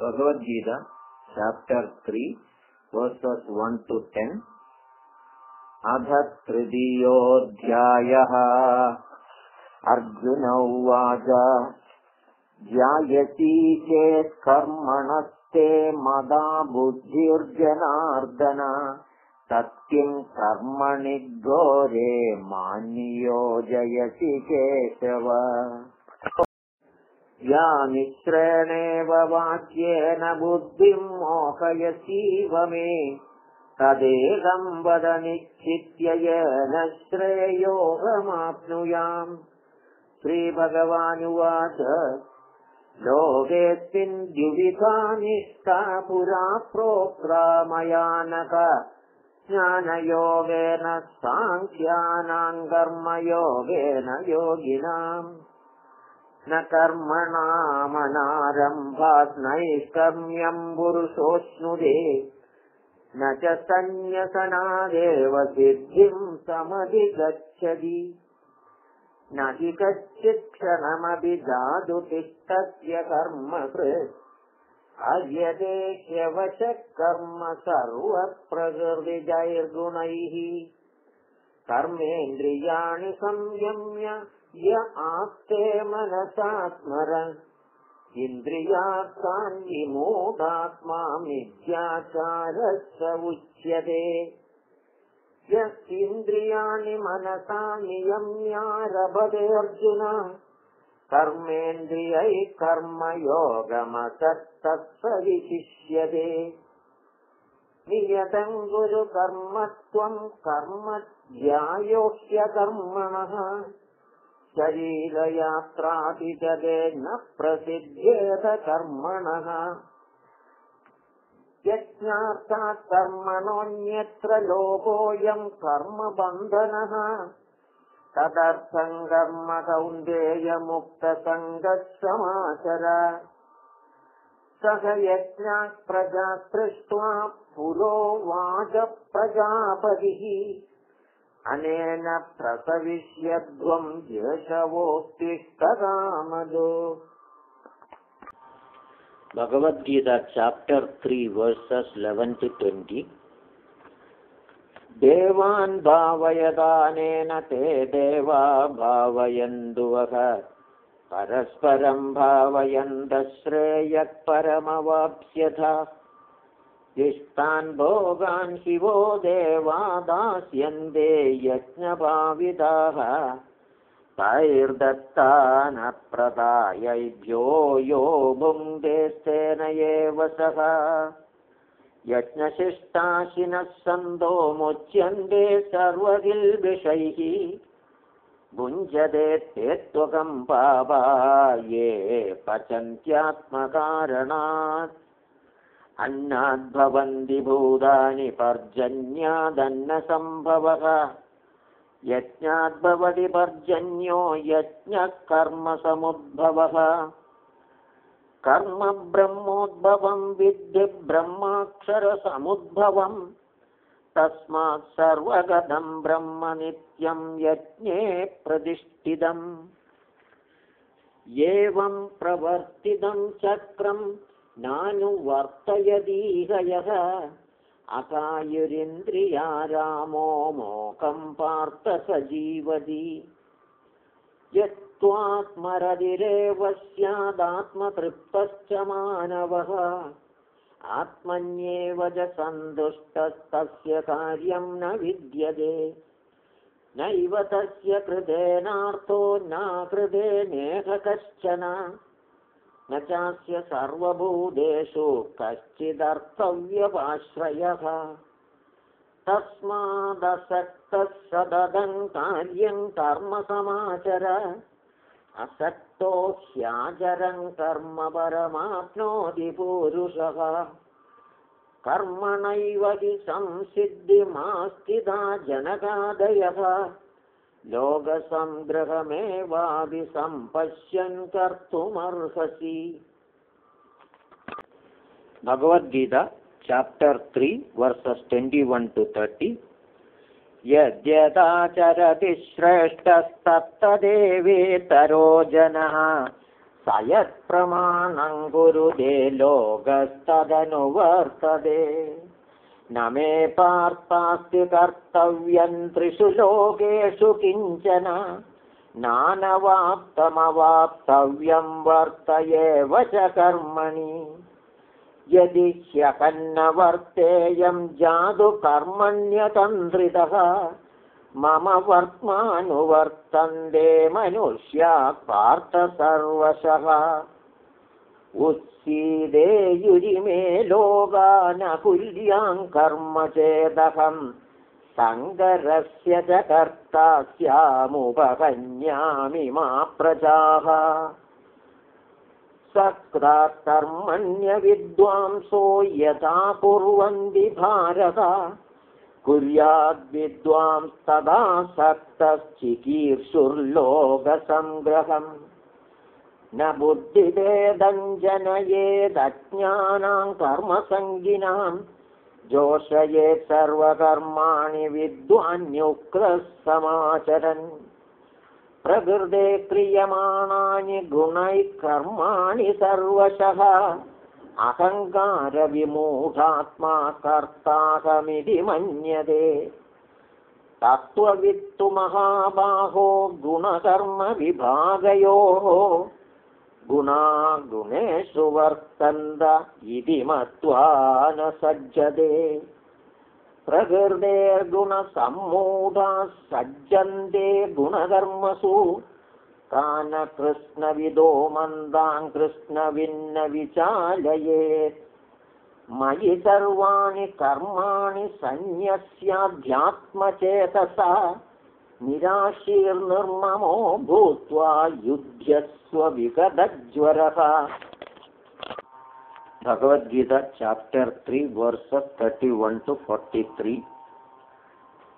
Bhagavad-gita, chapter 3, verses 1 to 10. अथ तृतीयोऽध्यायः अर्जुन ध्यायसी चेत् कर्मणस्ते मदा बुद्धिर्जनार्दन। तत्किं कर्मणि घोरे मान्योजयसि केशव या मिश्रेणेव वाक्येन बुद्धिं मोहयसीव मे। तदेकं वद निश्चित्य येन श्रेयोगमाप्नुयाम्। श्रीभगवानुवाच लोकेऽस्मिन् द्विविधा निष्ठा पुरा प्रोक्ता मया नक ज्ञानयोगेन साङ्ख्यानाम् कर्मयोगेन योगिनाम् न कर्मणामनारम्भात् नैष्कर्म्यम् पुरुषोऽश्नुदे न च सन्न्यसनादेव सिद्धिम् समधिगच्छति। न कश्चित् क्षणमपि जातुतिष्ठस्य कर्म कृत्। अर्यते ह्यवशः कर्म सर्वप्रकृतिजैर्गुणैः। कर्मेन्द्रियाणि संयम्य य आस्ते मनसा स्मरन् इन्द्रियार्थान् विमूढात्मा मिथ्याचारः स उच्यते यस्मिन्द्रियाणि मनसा नियम्यारभते अर्जुन। कर्मेन्द्रियैः कर्मयोगमसत्तत्स विशिष्यते नियतम् कुरु कर्म त्वम् कर्म ध्यायोह्यकर्मणः शरीरयात्रापि ते न प्रसिद्ध्येत कर्मणः। यज्ञार्थात् कर्मणोऽन्यत्र लोकोऽयम् कर्मबन्धनः। तदर्थम् कर्म कौन्देयमुक्तसङ्गः समाचर सह यज्ञात् प्रजा सृष्ट्वा पुरोवाच प्रजापतिः यशवोत्तिष्ठकामदो Bhagavad-gita chapter 3 verses 11 to 20 देवान् भावयदानेन ते देवा भावयन्दुवः। परस्परम् भावयन्तश्रेयः परमवाप्स्यथ इष्टान् भोगान् शिवो देवा दास्यन्ते यज्ञभाविताः तैर्दत्तानप्रदायैभ्यो यो भुङ्क्तेस्तेन एव सः यज्ञशिष्टाशिनः सन्तो मुच्यन्ते सर्वकिल्बिषैः भुञ्जते ते त्वकम् पापा ये पचन्त्यात्मकारणात् अन्नाद्भवन्ति भूतानि पर्जन्यादन्नसम्भवः यज्ञाद्भवति पर्जन्यो यज्ञः कर्मसमुद्भवः कर्म ब्रह्मोद्भवम् विद्धि ब्रह्माक्षरसमुद्भवम् तस्मात् सर्वगतम् ब्रह्म नित्यम् यज्ञे प्रतिष्ठितम् एवम् प्रवर्तितम् चक्रम् नानुवर्तयदीह यः अकायुरिन्द्रिया रामो मोकम् पार्थ स जीवति यत्त्वात्मरदिरेव स्यादात्मतृप्तश्च मानवः। आत्मन्येव च सन्तुष्टस्तस्य कार्यम् न विद्यते। नैव तस्य कृतेनार्थो नाकृतेनेह कश्चन न चास्य सर्वभूतेषु कश्चिदर्थव्यपाश्रयः। तस्मादसक्तः सददम् कार्यम् कर्म समाचर असक्तो ह्याचरम् कर्म परमाप्नोति पूरुषः। कर्मणैव हि संसिद्धिमास्तिदा जनकादयः लोकसङ्ग्रहमेवाभिसम्पश्यन् कर्तुमर्हसि Bhagavad-gita, chapter 3, verses 21 to 30. यद्यदाचरति श्रेष्ठस्तत्तदेवेतरो जनः स यत्प्रमाणम् कुरुते लोकस्तदनुवर्तते न मे पार्थास्ति कर्तव्यम् त्रिषु लोकेषु किञ्चन। नानवाप्तमवाप्तव्यम् वर्त एव च कर्मणि। यदि ह्यकन्न वर्तेयम् जादुकर्मण्यतन्द्रितः मम वर्त्मानुवर्तन्ते मनुष्या पार्थ सर्वशः उत्सीदेयुरिमे लोगानकुल्याम् कर्म चेदहम् सङ्गरस्य च कर्ता स्यामुपकन्यामि मा प्रजाः सकृत्कर्मण्यविद्वांसो यथा कुर्वन्ति भारत कुर्याद्विद्वांस्तदा सक्तश्चिकीर्षुर्लोकसङ्ग्रहम् न बुद्धिभेदम् जनयेदज्ञानाम् कर्मसङ्गिनाम् जोषयेत् सर्वकर्माणि विद्वान्युक्तः समाचरन् प्रकृते क्रियमाणानि गुणैः कर्माणि सर्वशः अहङ्कारविमूढात्मा कर्ताहमिति मन्यते। तत्त्ववित्तु महाबाहो गुणकर्मविभागयोः गुणा गुणेषु वर्तन्त इति मत्वा न सज्जते। प्रकृतेर्गुणसम्मूढाः सज्जन्ते गुणकर्मसु। तान् कृष्णविदो मन्दान् कृष्णविन्न विचालयेत् मयि सर्वाणि कर्माणि सन्न्यस्याध्यात्मचेतसा निराशीर्निर्ममो भूत्वा युध्यस्व विगतज्वरः। Bhagavad Gita chapter three verses thirty one to forty three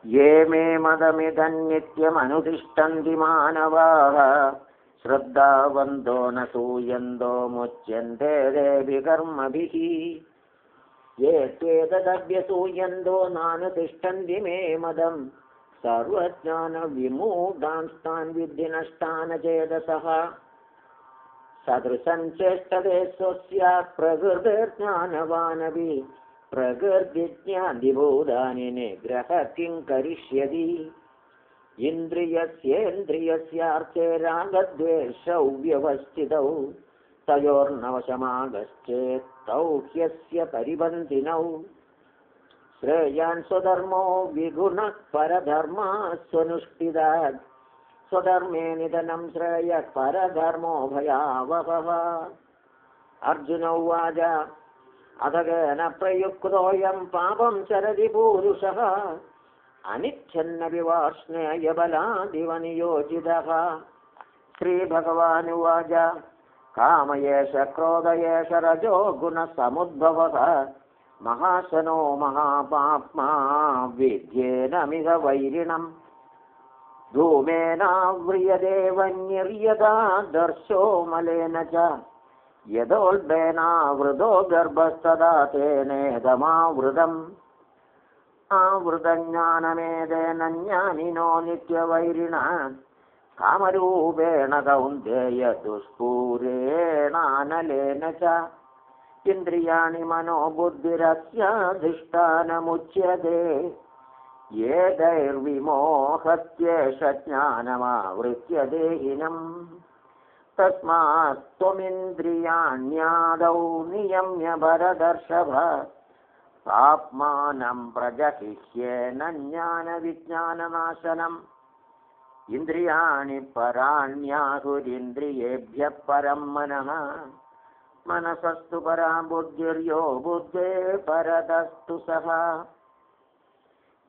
ये मे मदमिदं नित्यमनुतिष्ठन्ति मानवाः। श्रद्धावन्तो न सूयन्तो मुच्यन्ते देवि कर्मभिः। ये त्वेतदभ्यसूयन्तो नानुतिष्ठन्ति मे मदम् सर्वज्ञानविमूढांस्तान् विद्धि नष्टान चेदसः सदृशं चेष्टते स्वस्य प्रकृतिर्ज्ञानवानपि प्रकृतिज्ञादिभूतानि निग्रह किं करिष्यति? इन्द्रियस्येन्द्रियस्यार्थे रागद्वेषौ व्यवस्थितौ। तयोर्नवशमागश्चेत् तौ ह्यस्य परिबन्धिनौ श्रेयान् स्वधर्मो विगुणः परधर्मा स्वनुष्ठितात् स्वधर्मे निधनं श्रेयः परधर्मो भयावहः। अर्जुन उवाच अथ केन प्रयुक्तोऽयं पापं चरति पूरुषः। अनिच्छन्नपि वार्ष्णेयबलादिव नियोजितः श्रीभगवानुवाच काम एष क्रोध एष रजो गुणसमुद्भवः മഹാശനോ മഹാപാത്മാ വിദ്യേനമിത വൈരിണം. ധൂമേനാവ്രിയതേ വന്യർയതാ ദർശോ മലേന ച. യഥോൽബേനാവൃതോ ഗർഭസ്ഥതാ തേനേതമാവൃതം ആവൃതജ്ഞാനമേതേന ജ്ഞാനിനോ നിത്യവൈരിണ. കാമരൂപേണ കൗന്ദേയ ദുഷ്പൂരേണാനലേന ച. इन्द्रियाणि मनो बुद्धिरस्याधिष्ठानमुच्यते ये दैर्विमोहत्येष ज्ञानमावृत्य देहिनम् तस्मात् त्वमिन्द्रियाण्यादौ नियम्य भरदर्शभ। आत्मानं प्रजहिष्येन ज्ञानविज्ञाननाशनम्। इन्द्रियाणि पराण्याहुरिन्द्रियेभ्यः परं मनः मनसस्तु परा बुद्धिर्यो बुद्धे परतस्तु सः।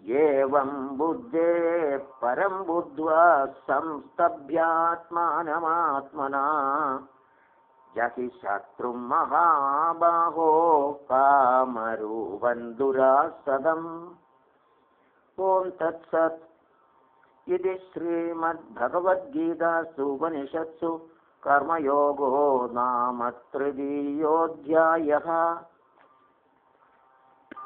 एवं बुद्धे परं बुद्ध्वा संस्तभ्यात्मानमात्मना। जहि शत्रुं महाबाहो कामरूपन्दुरासदम् ॐ तत्सत्। इति श्रीमद्भगवद्गीतासु उपनिषत्सु कर्मयोगो नाम तृतीयोऽध्यायः